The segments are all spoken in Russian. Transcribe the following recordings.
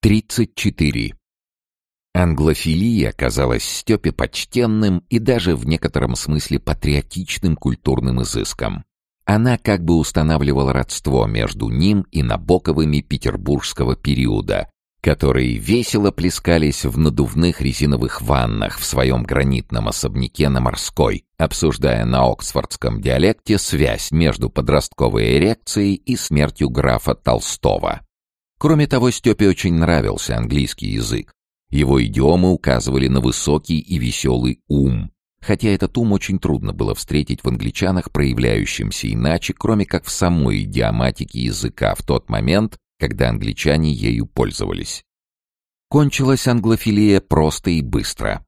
34. Англофилия казалась Степе почтенным и даже в некотором смысле патриотичным культурным изыском. Она как бы устанавливала родство между ним и Набоковыми петербургского периода, которые весело плескались в надувных резиновых ваннах в своем гранитном особняке на Морской, обсуждая на оксфордском диалекте связь между подростковой эрекцией и смертью графа Толстого. Кроме того, Степе очень нравился английский язык. Его идиомы указывали на высокий и веселый ум, хотя этот ум очень трудно было встретить в англичанах, проявляющимся иначе, кроме как в самой идиоматике языка в тот момент, когда англичане ею пользовались. Кончилась англофилия просто и быстро.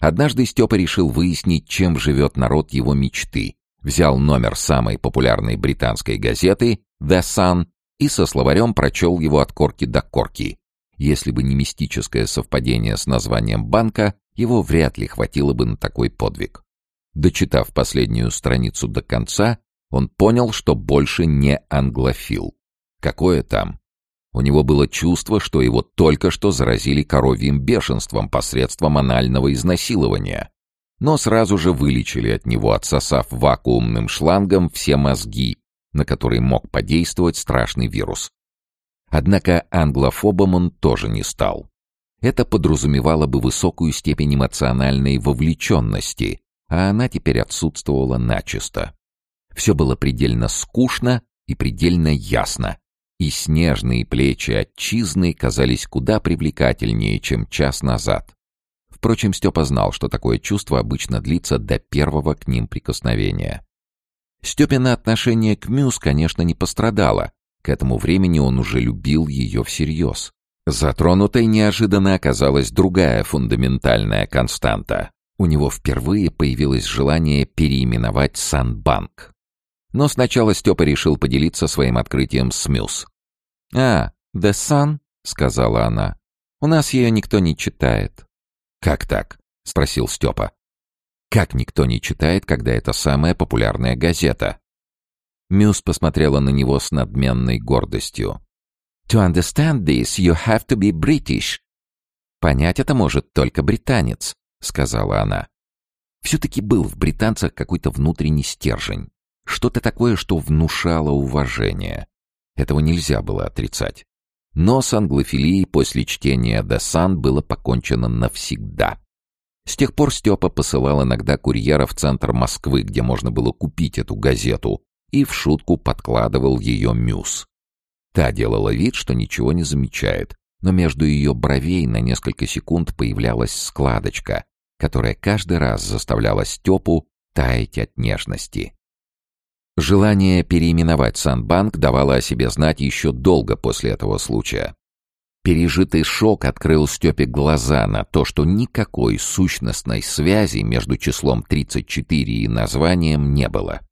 Однажды Степа решил выяснить, чем живет народ его мечты. Взял номер самой популярной британской газеты «The Sun» и со словарем прочел его от корки до корки. Если бы не мистическое совпадение с названием банка, его вряд ли хватило бы на такой подвиг. Дочитав последнюю страницу до конца, он понял, что больше не англофил. Какое там? У него было чувство, что его только что заразили коровьим бешенством посредством анального изнасилования. Но сразу же вылечили от него, отсосав вакуумным шлангом все мозги на который мог подействовать страшный вирус. Однако англофобом он тоже не стал. Это подразумевало бы высокую степень эмоциональной вовлеченности, а она теперь отсутствовала начисто. Все было предельно скучно и предельно ясно, и снежные плечи отчизны казались куда привлекательнее, чем час назад. Впрочем, Степа знал, что такое чувство обычно длится до первого к ним прикосновения. Степина отношение к Мюс, конечно, не пострадало. К этому времени он уже любил ее всерьез. Затронутой неожиданно оказалась другая фундаментальная константа. У него впервые появилось желание переименовать Санбанк. Но сначала Степа решил поделиться своим открытием с Мюс. «А, The Sun?» — сказала она. «У нас ее никто не читает». «Как так?» — спросил Степа. Как никто не читает, когда это самая популярная газета? Мюс посмотрела на него с надменной гордостью. «To understand this, you have to be British». «Понять это может только британец», — сказала она. Все-таки был в британцах какой-то внутренний стержень. Что-то такое, что внушало уважение. Этого нельзя было отрицать. Но с англофилией после чтения «The Sun» было покончено навсегда. С тех пор Степа посылал иногда курьера в центр Москвы, где можно было купить эту газету, и в шутку подкладывал ее мюс. Та делала вид, что ничего не замечает, но между ее бровей на несколько секунд появлялась складочка, которая каждый раз заставляла Степу таять от нежности. Желание переименовать Санбанк давало о себе знать еще долго после этого случая. Пережитый шок открыл Степе глаза на то, что никакой сущностной связи между числом 34 и названием не было.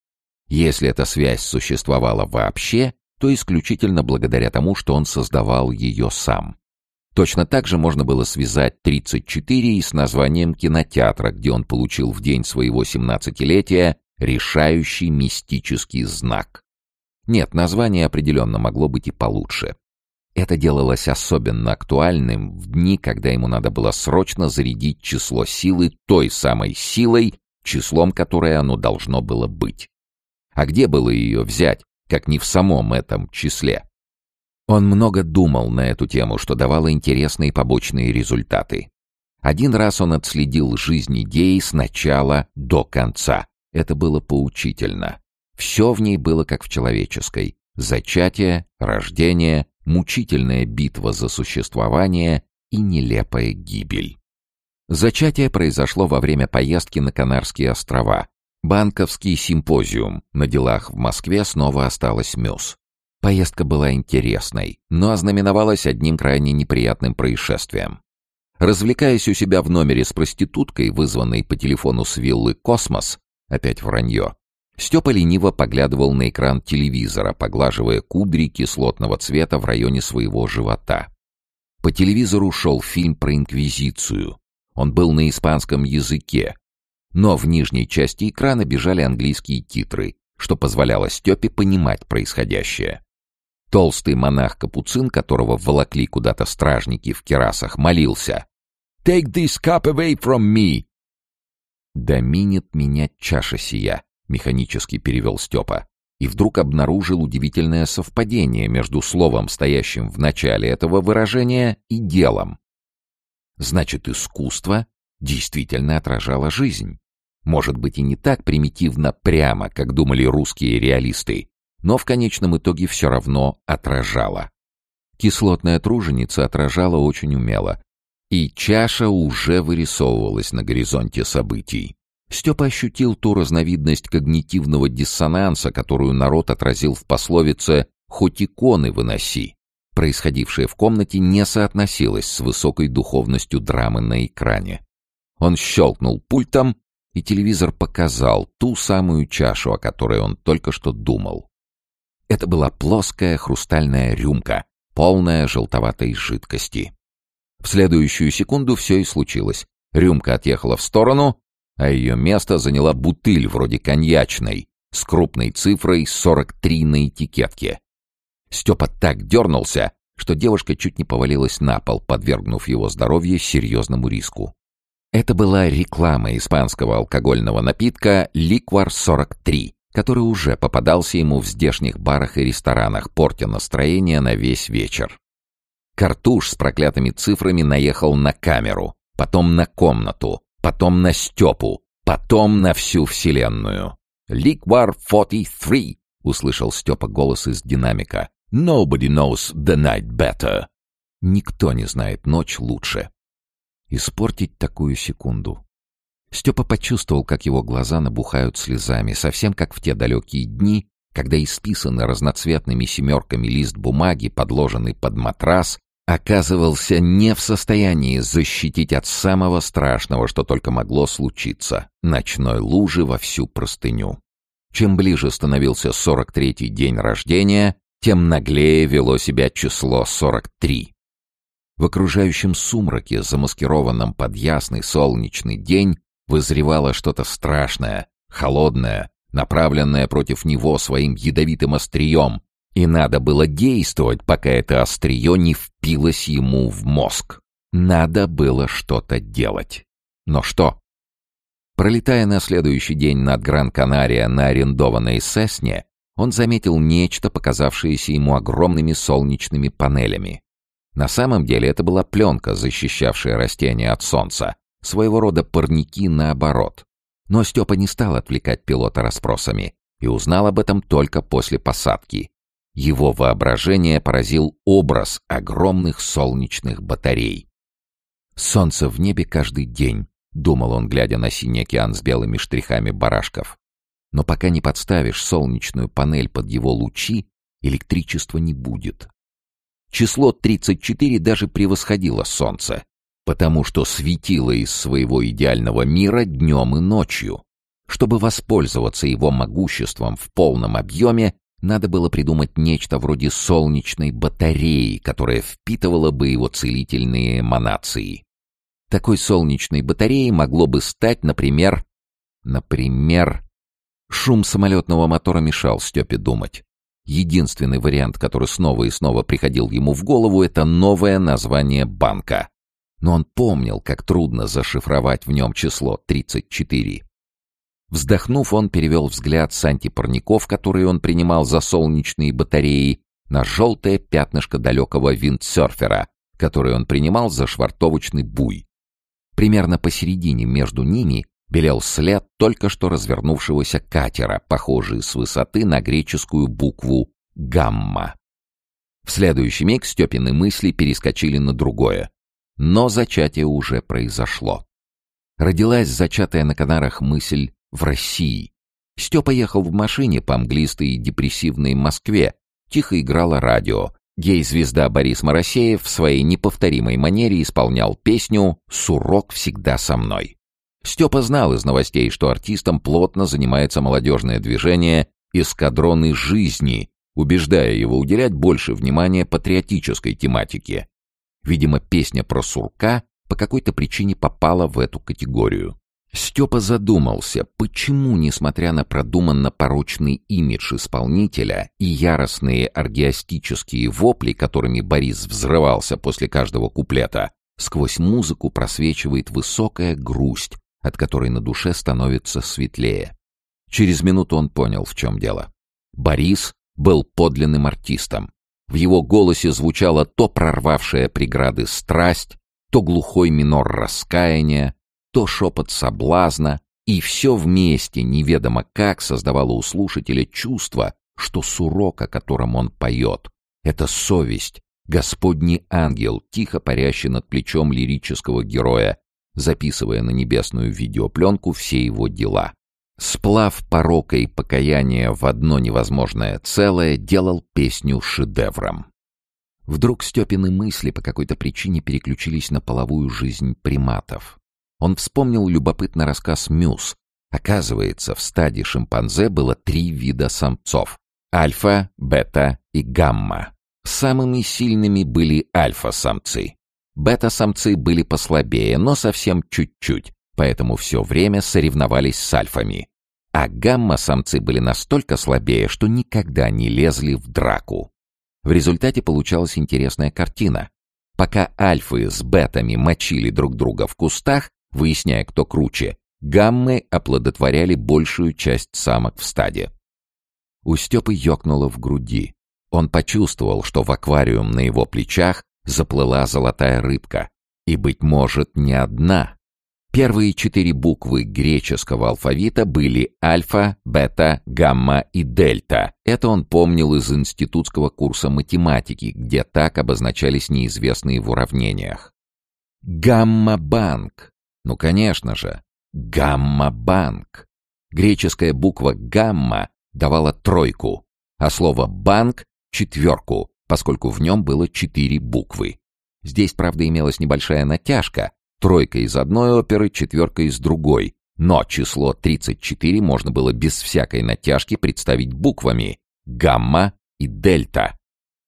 Если эта связь существовала вообще, то исключительно благодаря тому, что он создавал ее сам. Точно так же можно было связать 34 и с названием кинотеатра, где он получил в день своего 17-летия решающий мистический знак. Нет, название определенно могло быть и получше. Это делалось особенно актуальным в дни, когда ему надо было срочно зарядить число силы той самой силой, числом которой оно должно было быть. А где было ее взять, как не в самом этом числе? Он много думал на эту тему, что давало интересные побочные результаты. Один раз он отследил жизнь идеи с начала до конца. Это было поучительно. Все в ней было как в человеческой. Зачатие, рождение, мучительная битва за существование и нелепая гибель. Зачатие произошло во время поездки на Канарские острова. Банковский симпозиум на делах в Москве снова осталась Мюс. Поездка была интересной, но ознаменовалась одним крайне неприятным происшествием. Развлекаясь у себя в номере с проституткой, вызванной по телефону с виллы «Космос», опять вранье, Степа лениво поглядывал на экран телевизора, поглаживая кудри кислотного цвета в районе своего живота. По телевизору шел фильм про Инквизицию. Он был на испанском языке, но в нижней части экрана бежали английские титры, что позволяло Степе понимать происходящее. Толстый монах-капуцин, которого волокли куда-то стражники в керасах, молился. «Take this cup away from me!» «Доминит меня чаша сия», — механически перевел Степа. И вдруг обнаружил удивительное совпадение между словом, стоящим в начале этого выражения, и делом. Значит, искусство действительно отражало жизнь. Может быть и не так примитивно прямо, как думали русские реалисты, но в конечном итоге все равно отражала. Кислотная труженица отражала очень умело, и чаша уже вырисовывалась на горизонте событий. Степа ощутил ту разновидность когнитивного диссонанса, которую народ отразил в пословице «хоть иконы выноси». Происходившее в комнате не соотносилось с высокой духовностью драмы на экране. Он щелкнул пультом, и телевизор показал ту самую чашу, о которой он только что думал. Это была плоская хрустальная рюмка, полная желтоватой жидкости. В следующую секунду все и случилось. Рюмка отъехала в сторону, а ее место заняла бутыль вроде коньячной, с крупной цифрой 43 на этикетке. Степа так дернулся, что девушка чуть не повалилась на пол, подвергнув его здоровье серьезному риску. Это была реклама испанского алкогольного напитка «Ликвар 43», который уже попадался ему в здешних барах и ресторанах, портя настроение на весь вечер. Картуш с проклятыми цифрами наехал на камеру, потом на комнату, потом на Степу, потом на всю вселенную. «Ликвар 43», — услышал Степа голос из динамика. «Nobody knows the night better». Никто не знает ночь лучше. Испортить такую секунду. Степа почувствовал, как его глаза набухают слезами, совсем как в те далекие дни, когда исписанный разноцветными семерками лист бумаги, подложенный под матрас, оказывался не в состоянии защитить от самого страшного, что только могло случиться — ночной лужи во всю простыню. Чем ближе становился 43-й день рождения, тем наглее вело себя число 43. В окружающем сумраке, замаскированном под ясный солнечный день, вызревало что-то страшное, холодное, направленное против него своим ядовитым острием, и надо было действовать, пока это острие не впилось ему в мозг. Надо было что-то делать. Но что? Пролетая на следующий день над Гран-Канария на арендованной Сесне, он заметил нечто, показавшееся ему огромными солнечными панелями. На самом деле это была пленка, защищавшая растения от солнца, своего рода парники наоборот. Но Степа не стал отвлекать пилота расспросами и узнал об этом только после посадки. Его воображение поразил образ огромных солнечных батарей. «Солнце в небе каждый день», — думал он, глядя на синий океан с белыми штрихами барашков. «Но пока не подставишь солнечную панель под его лучи, электричества не будет». Число 34 даже превосходило солнце потому что светило из своего идеального мира днем и ночью. Чтобы воспользоваться его могуществом в полном объеме, надо было придумать нечто вроде солнечной батареи, которая впитывала бы его целительные эманации. Такой солнечной батареей могло бы стать, например... Например... Шум самолетного мотора мешал Степе думать. Единственный вариант, который снова и снова приходил ему в голову, это новое название банка но он помнил, как трудно зашифровать в нем число 34. Вздохнув, он перевел взгляд с антипарников, которые он принимал за солнечные батареи, на желтое пятнышко далекого виндсерфера, который он принимал за швартовочный буй. Примерно посередине между ними белел след только что развернувшегося катера, похожий с высоты на греческую букву «гамма». В следующий миг Степины мысли перескочили на другое. Но зачатие уже произошло. Родилась зачатая на Канарах мысль в России. Степа ехал в машине по мглистой и депрессивной Москве. Тихо играло радио. Гей-звезда Борис Моросеев в своей неповторимой манере исполнял песню «Сурок всегда со мной». Степа знал из новостей, что артистом плотно занимается молодежное движение «Эскадроны жизни», убеждая его уделять больше внимания патриотической тематике. Видимо, песня про сурка по какой-то причине попала в эту категорию. Степа задумался, почему, несмотря на продуманно порочный имидж исполнителя и яростные аргиастические вопли, которыми Борис взрывался после каждого куплета, сквозь музыку просвечивает высокая грусть, от которой на душе становится светлее. Через минуту он понял, в чем дело. Борис был подлинным артистом. В его голосе звучала то прорвавшая преграды страсть, то глухой минор раскаяния, то шепот соблазна, и все вместе, неведомо как, создавало у слушателя чувство, что сурок, о котором он поет, — это совесть, Господний ангел, тихо парящий над плечом лирического героя, записывая на небесную видеопленку все его дела. Сплав порока и покаяния в одно невозможное целое делал песню шедевром. Вдруг Степины мысли по какой-то причине переключились на половую жизнь приматов. Он вспомнил любопытный рассказ Мюс. Оказывается, в стаде шимпанзе было три вида самцов — альфа, бета и гамма. Самыми сильными были альфа-самцы. Бета-самцы были послабее, но совсем чуть-чуть, поэтому все время соревновались с альфами. А гамма-самцы были настолько слабее, что никогда не лезли в драку. В результате получалась интересная картина. Пока альфы с бетами мочили друг друга в кустах, Выясняя, кто круче, гаммы оплодотворяли большую часть самок в стаде. У Степы ёкнуло в груди. Он почувствовал, что в аквариум на его плечах заплыла золотая рыбка. И, быть может, не одна. Первые четыре буквы греческого алфавита были альфа, бета, гамма и дельта. Это он помнил из институтского курса математики, где так обозначались неизвестные в уравнениях. Гамма-банк ну, конечно же, гамма-банк. Греческая буква «гамма» давала тройку, а слово «банк» — четверку, поскольку в нем было четыре буквы. Здесь, правда, имелась небольшая натяжка, тройка из одной оперы, четверка из другой, но число 34 можно было без всякой натяжки представить буквами «гамма» и «дельта».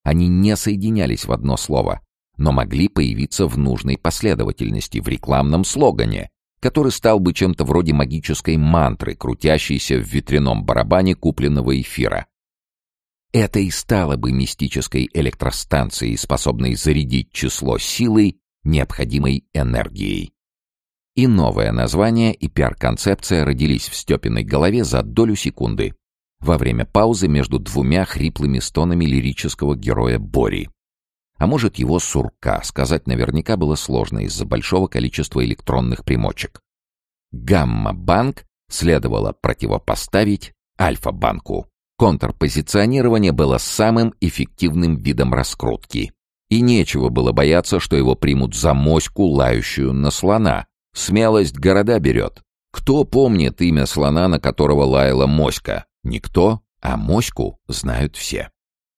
Они не соединялись в одно слово, но могли появиться в нужной последовательности в рекламном слогане, который стал бы чем-то вроде магической мантры, крутящейся в ветряном барабане купленного эфира. Это и стало бы мистической электростанцией, способной зарядить число силой, необходимой энергией. И новое название и пиар-концепция родились в Степиной голове за долю секунды, во время паузы между двумя хриплыми стонами лирического героя Бори. А может, его сурка, сказать наверняка было сложно из-за большого количества электронных примочек. Гамма-банк следовало противопоставить Альфа-банку. Контрпозиционирование было самым эффективным видом раскрутки. И нечего было бояться, что его примут за моську, лающую на слона. Смелость города берет. Кто помнит имя слона, на которого лаяла моська? Никто, а моську знают все.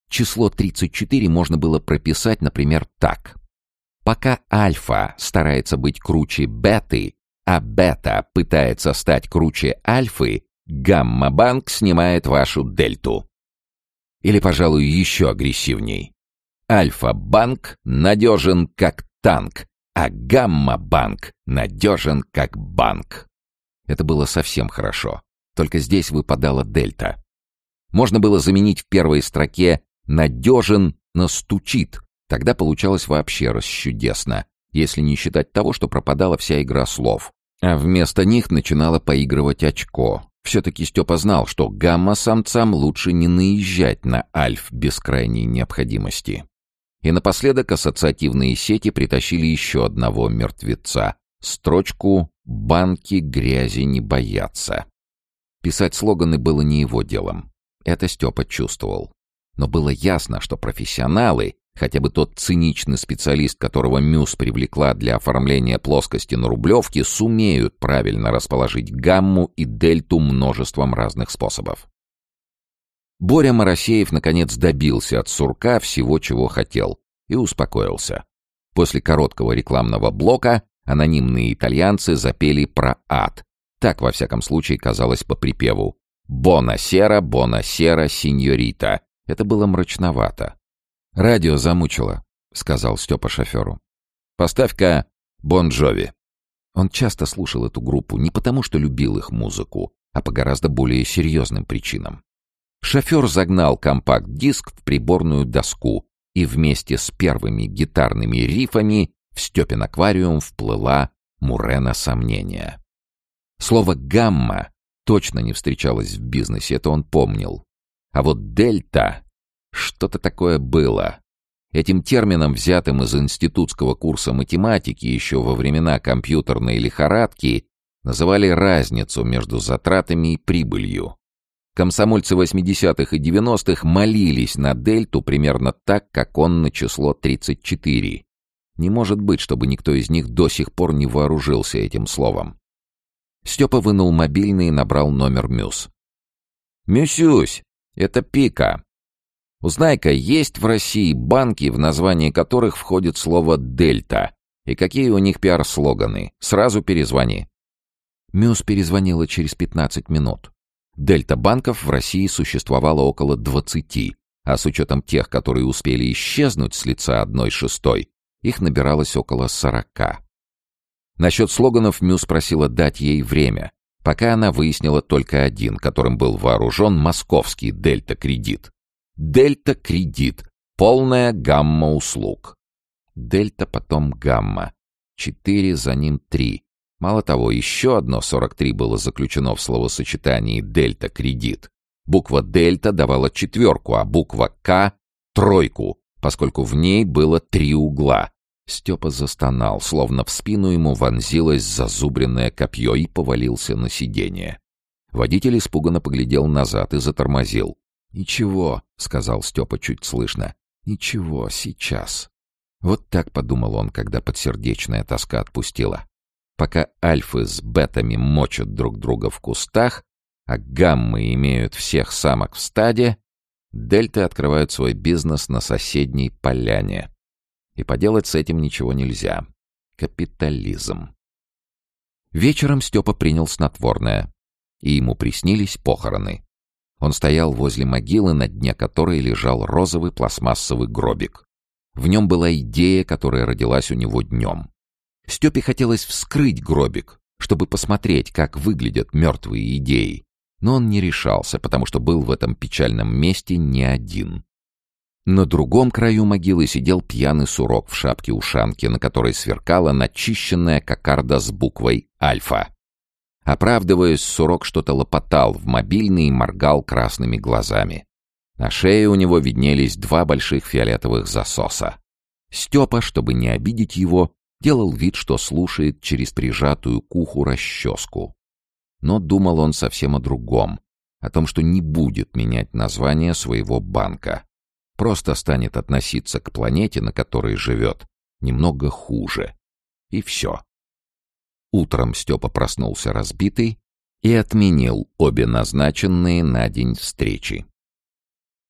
Число 34 можно было прописать, например, так. Пока альфа старается быть круче беты, а бета пытается стать круче альфы, гамма-банк снимает вашу дельту. Или, пожалуй, еще агрессивней. Альфа-банк надежен как танк, а гамма-банк надежен как банк. Это было совсем хорошо. Только здесь выпадала дельта. Можно было заменить в первой строке надежен, настучит. Тогда получалось вообще расчудесно, если не считать того, что пропадала вся игра слов. А вместо них начинало поигрывать очко. Все-таки Степа знал, что гамма-самцам лучше не наезжать на альф без крайней необходимости. И напоследок ассоциативные сети притащили еще одного мертвеца. Строчку «Банки грязи не боятся». Писать слоганы было не его делом. Это Степа чувствовал но было ясно, что профессионалы, хотя бы тот циничный специалист, которого Мюс привлекла для оформления плоскости на Рублевке, сумеют правильно расположить гамму и дельту множеством разных способов. Боря Моросеев наконец добился от сурка всего, чего хотел, и успокоился. После короткого рекламного блока анонимные итальянцы запели про ад. Так, во всяком случае, казалось по припеву. «Бона сера, бона сера, синьорита», это было мрачновато. «Радио замучило», — сказал Степа шоферу. «Поставь-ка Бон Джови». Он часто слушал эту группу не потому, что любил их музыку, а по гораздо более серьезным причинам. Шофер загнал компакт-диск в приборную доску, и вместе с первыми гитарными рифами в Степин аквариум вплыла Мурена сомнения. Слово «гамма» точно не встречалось в бизнесе, это он помнил. А вот «дельта» — что-то такое было. Этим термином, взятым из институтского курса математики еще во времена компьютерной лихорадки, называли разницу между затратами и прибылью. Комсомольцы 80-х и 90-х молились на дельту примерно так, как он на число 34. Не может быть, чтобы никто из них до сих пор не вооружился этим словом. Степа вынул мобильный и набрал номер Мюс. «Мюсюсь, это Пика. Узнай-ка, есть в России банки, в названии которых входит слово «дельта», и какие у них пиар-слоганы. Сразу перезвони». Мюс перезвонила через 15 минут. Дельта-банков в России существовало около 20, а с учетом тех, которые успели исчезнуть с лица одной шестой, их набиралось около 40. Насчет слоганов Мюс просила дать ей время, пока она выяснила только один, которым был вооружен московский Дельта-кредит. Дельта-кредит. Полная гамма услуг. Дельта, потом гамма. Четыре, за ним три. Мало того, еще одно 43 было заключено в словосочетании «дельта-кредит». Буква «дельта» давала четверку, а буква «К» — тройку, поскольку в ней было три угла. Степа застонал, словно в спину ему вонзилось зазубренное копье и повалился на сиденье. Водитель испуганно поглядел назад и затормозил. «Ничего», — сказал Степа чуть слышно. «Ничего, сейчас». Вот так подумал он, когда подсердечная тоска отпустила. Пока альфы с бетами мочат друг друга в кустах, а гаммы имеют всех самок в стаде, дельты открывают свой бизнес на соседней поляне. И поделать с этим ничего нельзя. Капитализм. Вечером Степа принял снотворное, и ему приснились похороны. Он стоял возле могилы, на дне которой лежал розовый пластмассовый гробик. В нем была идея, которая родилась у него днем. Степе хотелось вскрыть гробик, чтобы посмотреть, как выглядят мертвые идеи. Но он не решался, потому что был в этом печальном месте не один. На другом краю могилы сидел пьяный сурок в шапке-ушанке, на которой сверкала начищенная кокарда с буквой «Альфа». Оправдываясь, сурок что-то лопотал в мобильный и моргал красными глазами. На шее у него виднелись два больших фиолетовых засоса. Степа, чтобы не обидеть его, делал вид, что слушает через прижатую к уху расческу. Но думал он совсем о другом, о том, что не будет менять название своего банка. Просто станет относиться к планете, на которой живет, немного хуже. И все. Утром Степа проснулся разбитый и отменил обе назначенные на день встречи.